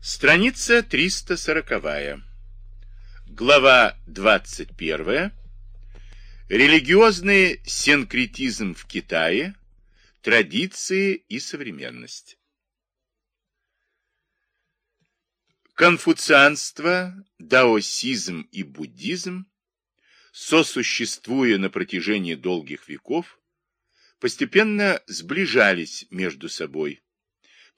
Страница 340. Глава 21. Религиозный синкретизм в Китае. Традиции и современность. Конфуцианство, даосизм и буддизм, сосуществуя на протяжении долгих веков, постепенно сближались между собой,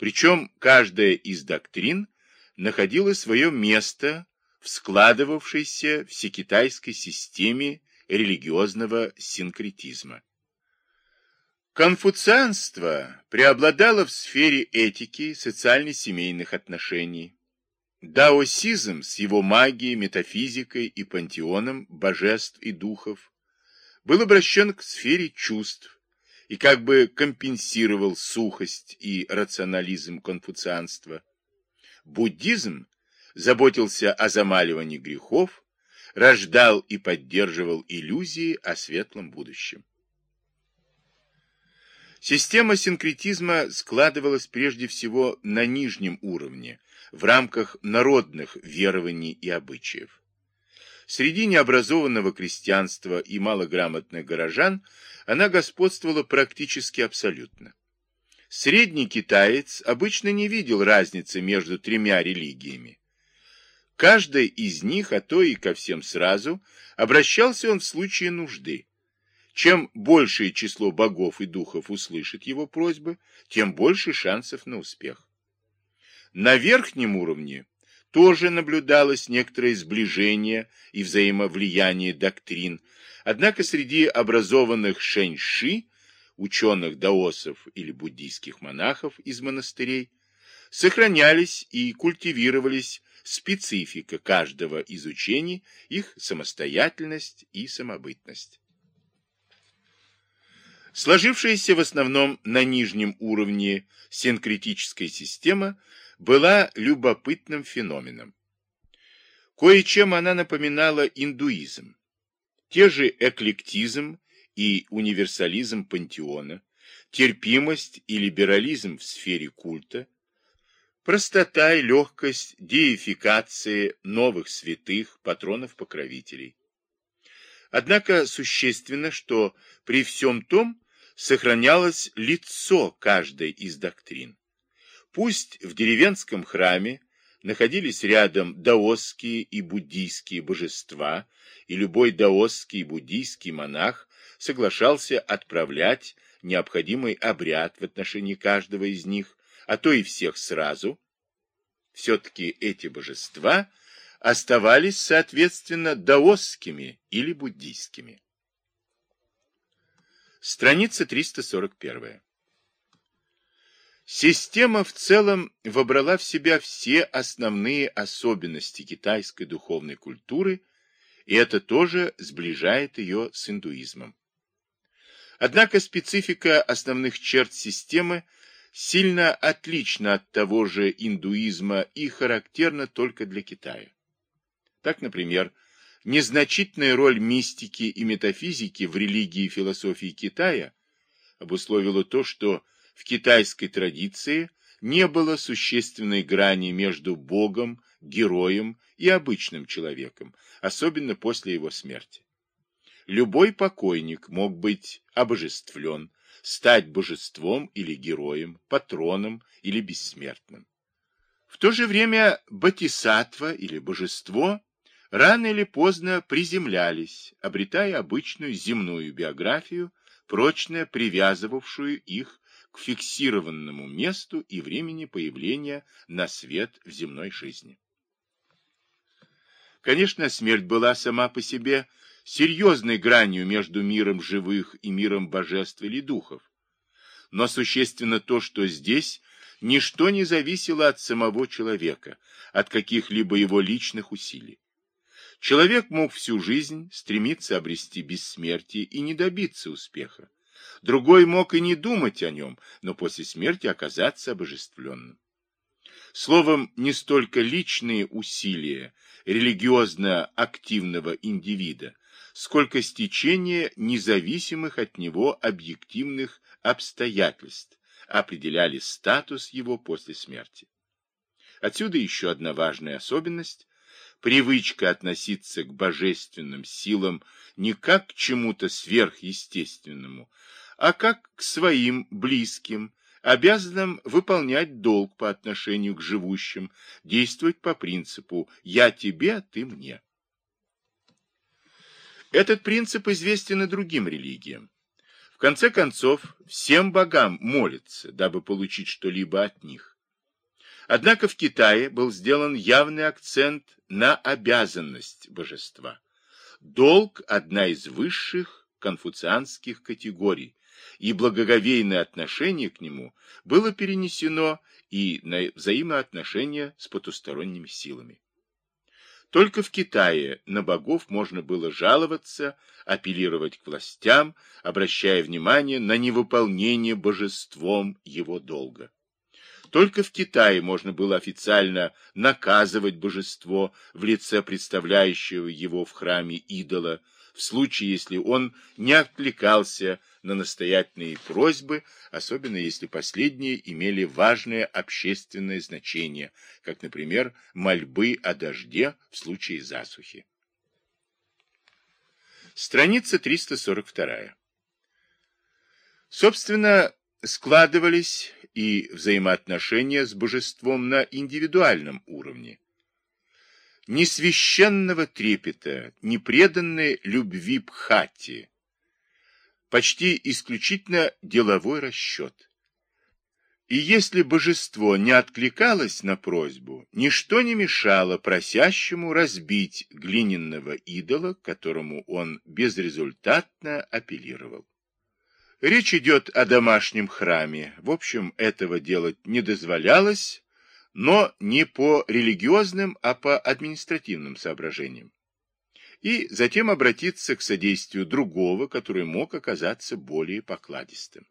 причем каждая из доктрин находила свое место в складывавшейся всекитайской системе религиозного синкретизма. Конфуцианство преобладало в сфере этики социально-семейных отношений. Даосизм с его магией, метафизикой и пантеоном божеств и духов был обращен к сфере чувств, и как бы компенсировал сухость и рационализм конфуцианства. Буддизм заботился о замаливании грехов, рождал и поддерживал иллюзии о светлом будущем. Система синкретизма складывалась прежде всего на нижнем уровне, в рамках народных верований и обычаев. Среди необразованного крестьянства и малограмотных горожан она господствовала практически абсолютно. Средний китаец обычно не видел разницы между тремя религиями. Каждой из них, а то и ко всем сразу, обращался он в случае нужды. Чем большее число богов и духов услышит его просьбы, тем больше шансов на успех. На верхнем уровне тоже наблюдалось некоторое сближение и взаимовлияние доктрин, однако среди образованных шэньши, ученых даосов или буддийских монахов из монастырей, сохранялись и культивировались специфика каждого из учений, их самостоятельность и самобытность. Сложившаяся в основном на нижнем уровне синкретическая система была любопытным феноменом. Кое-чем она напоминала индуизм. Те же эклектизм и универсализм пантеона, терпимость и либерализм в сфере культа, простота и легкость деификации новых святых, патронов-покровителей. Однако существенно, что при всем том сохранялось лицо каждой из доктрин. Пусть в деревенском храме находились рядом даосские и буддийские божества, и любой даосский и буддийский монах соглашался отправлять необходимый обряд в отношении каждого из них, а то и всех сразу, все-таки эти божества оставались, соответственно, даосскими или буддийскими. Страница 341. Система в целом вобрала в себя все основные особенности китайской духовной культуры, и это тоже сближает ее с индуизмом. Однако специфика основных черт системы сильно отлична от того же индуизма и характерна только для Китая. Так, например, незначительная роль мистики и метафизики в религии и философии Китая обусловила то, что в китайской традиции не было существенной грани между Богом, героем и обычным человеком, особенно после его смерти. Любой покойник мог быть обожествлен, стать божеством или героем, патроном или бессмертным. В то же время батисатва или божество рано или поздно приземлялись, обретая обычную земную биографию, прочно привязывавшую их к фиксированному месту и времени появления на свет в земной жизни. Конечно, смерть была сама по себе серьезной гранью между миром живых и миром божеств или духов. Но существенно то, что здесь ничто не зависело от самого человека, от каких-либо его личных усилий. Человек мог всю жизнь стремиться обрести бессмертие и не добиться успеха. Другой мог и не думать о нем, но после смерти оказаться обожествленным. Словом, не столько личные усилия религиозно активного индивида, сколько стечение независимых от него объективных обстоятельств определяли статус его после смерти. Отсюда еще одна важная особенность – привычка относиться к божественным силам не как к чему-то сверхъестественному, а как к своим близким, обязанным выполнять долг по отношению к живущим, действовать по принципу «я тебе, ты мне». Этот принцип известен и другим религиям. В конце концов, всем богам молятся, дабы получить что-либо от них. Однако в Китае был сделан явный акцент на обязанность божества. Долг – одна из высших конфуцианских категорий, и благоговейное отношение к нему было перенесено и на взаимоотношения с потусторонними силами. Только в Китае на богов можно было жаловаться, апеллировать к властям, обращая внимание на невыполнение божеством его долга. Только в Китае можно было официально наказывать божество в лице представляющего его в храме идола, в случае, если он не откликался на настоятельные просьбы, особенно если последние имели важное общественное значение, как, например, мольбы о дожде в случае засухи. Страница 342. Собственно, складывались и взаимоотношения с божеством на индивидуальном уровне. Ни священного трепета, ни преданной любви Бхати, почти исключительно деловой расчет. И если божество не откликалось на просьбу, ничто не мешало просящему разбить глиняного идола, которому он безрезультатно апеллировал. Речь идет о домашнем храме. В общем, этого делать не дозволялось, но не по религиозным, а по административным соображениям. И затем обратиться к содействию другого, который мог оказаться более покладистым.